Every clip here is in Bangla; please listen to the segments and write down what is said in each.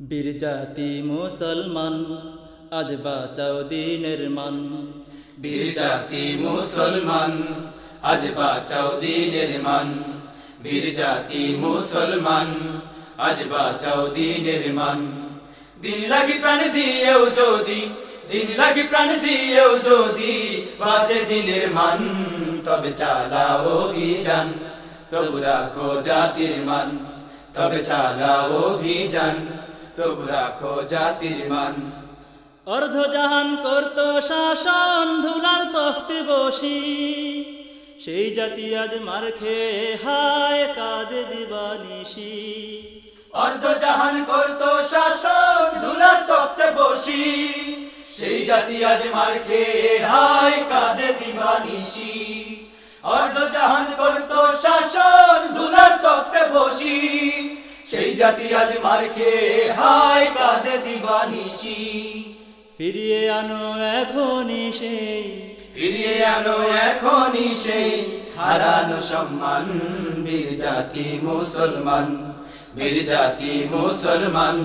বীর জাতি মুসলমান, আজ বাঁচাও দিনের মান। বীর জাতি মুসলমান, আজ বাঁচাও দিনের মান। বীর জাতি মুসলমান, আজ বাঁচাও দিনের মান। দিন লাগি প্রাণ দিয়েও যদি, দিন লাগি প্রাণ দিয়েও যদি বাঁচে দিনের মান, তবে চালাও অভিযান, তবু রাখো জাতির মান। তবে চালাও অভিযান তবু রাখো জাতির মান। অর্ধ জাহান করত শাসন ধুলার তখতে বসি। সেই জাতি আজ মার খেয়ে হায় কাঁদে দিবানিসি অর্ধ জাহান করতো শাসন ধুলার তপ্তে বসি। সেই জাতি আজ মার খেয়ে হায় কাঁদে অর্ধ জাহান করতো শাসন ধুলার তপ্তে বসি। জাতি আজ মার খেয়ে হায় কাঁদে দিবানিসি ফিরিয়ে আনো এখনই সেই। ফিরিয়ে আনো এখনই সেই হারানো সম্মান বীর জাতি মুসলমান বীর জাতি মুসলমান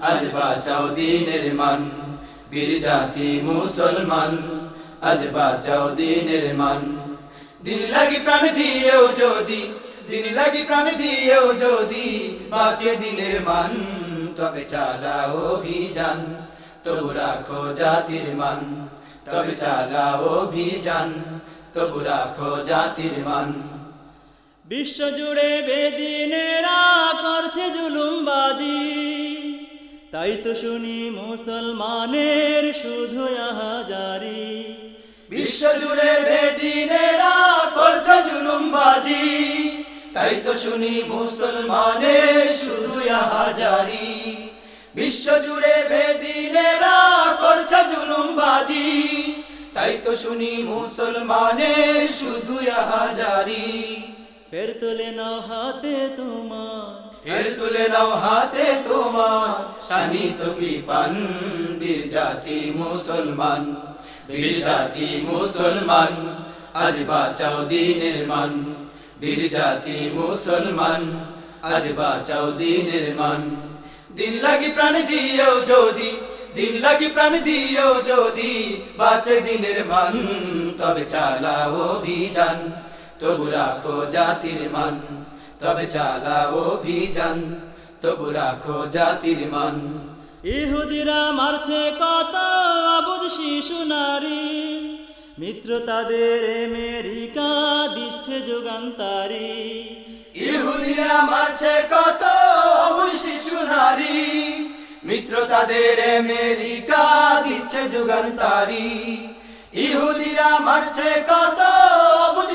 আজ বাঁচাও দিনের মান বীর জাতি মুসলমান আজ বাঁচাও দিনের মান। দিন লাগি প্রাণ দিয়েও যদি দিন লাগি প্রাণ দিয়েও যদি বাঁচে দিনের মান তবে চালাও অভিযান। তবু রাখো জাতির মান তবে চালাও অভিযান। তবু রাখো জাতির মান। বিশ্ব জুড়ে বেদিনেরা করছে জুলুমবাজি। তাই তো শুনি মুসলমানের শুধু আহাজারি বিশ্ব জুড়ে বেদিনেরা করছে তাই তো শুনি মুসলমানের শুধু হাজারি। বিশ্ব জুড়ে বেদিনেরা করছে জুলুমবাজি। তাই তো শুনি মুসলমানের শুধু হাজারি। ফের তুলে নাও হাতে তোমার। ফের তুলে নাও হাতে তোমার। শানিত কৃপান বীর জাতি মুসলমান। বীর জাতি মুসলমান আজ বাঁচাও দিনের মান। বীর জাতি মুসলমান, আজ বাঁচাও দিনের মান। দিন লাগি প্রাণ দিয়েও যদি, দিন লাগি প্রাণ দিয়েও যদি, বাঁচে দিনের মান, তবে চালাও অভিযান। তবু রাখো জাতির মান, তবে চালাও অভিযান। তবু রাখো জাতির মান। ইহুদিরা মারছে কত অবুধ শিশু নারী। মিত্র তাদের আমেরিকা দিচ্ছে যুগান্তারি ইহুদিরা মারছে কত শিশু নারী। মিত্র তাদের আমেরিকা দিচ্ছে যুগান তারি। ইহুদিরা মারছে কত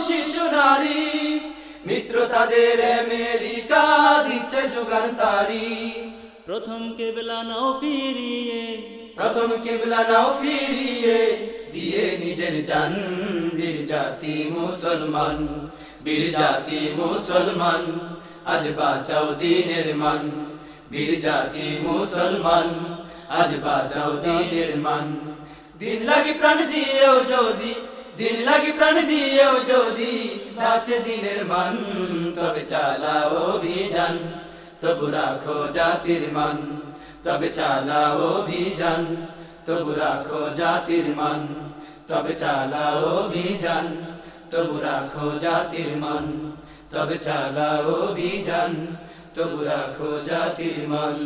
শিশু নারী। মিত্র তাদের আমেরিকা দিচ্ছে যুগান তারি। প্রথম কেবলা নাও ফিরিয়ে। প্রথম কেবলা নাও ফিরিয়ে। জান, বীর জাতি মুসলমান, বীর জাতি মুসলমান, আজ বাঁচাও দিনের মান, বীর জাতি মুসলমান, আজ বাঁচাও দিনের মান। দিন লাগি প্রাণ দিয়েও যদি, দিন লাগি প্রাণ দিয়েও যদি, বাঁচে দিনের মান, তবে চালাও অভিযান, তবু রাখো জাতির মান, তবে চালাও অভিযান, তবু রাখো জাতির মান। তবে চালাও অভিযান তবু রাখো জাতির মান। তবে চালাও অভিযান তবু রাখো জাতির মান।